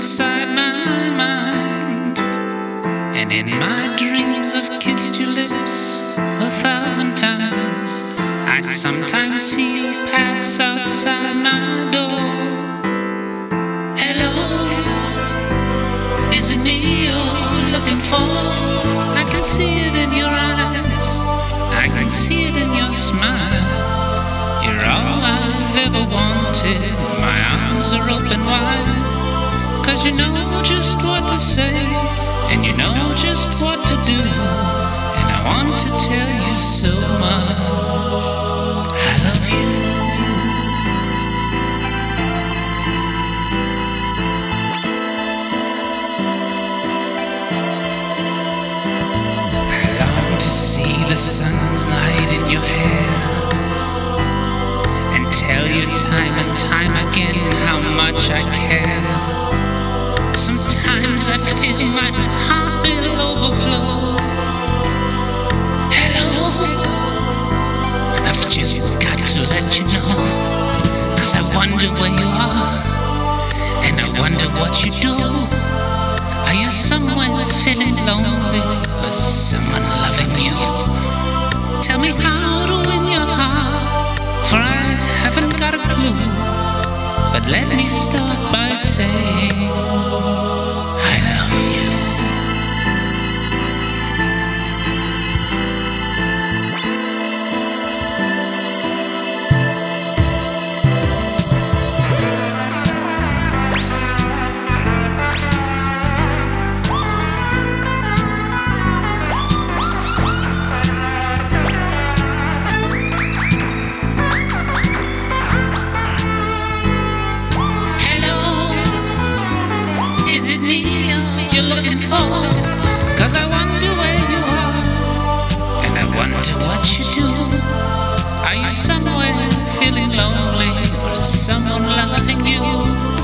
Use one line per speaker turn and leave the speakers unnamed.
inside my mind. And in my dreams, I've kissed your lips a thousand times. I sometimes see you pass outside my door. Hello, is it me you're looking for? I can see it in your eyes, I can see it in your smile. Ever wanted. My arms are open wide. Cause you know just what to say, and you know just what to do. And I want to tell you so much. I love you. I long to see the sun's much I care. Sometimes I feel my heart will overflow. Hello, I've just got to let you know. Cause I wonder where you are, and I wonder what you do. Are you somewhere feeling lonely, or someone loving you? But let me start by saying, looking for. Cause I wonder where you are, and I wonder what you do. Are you somewhere feeling lonely, or is someone loving you?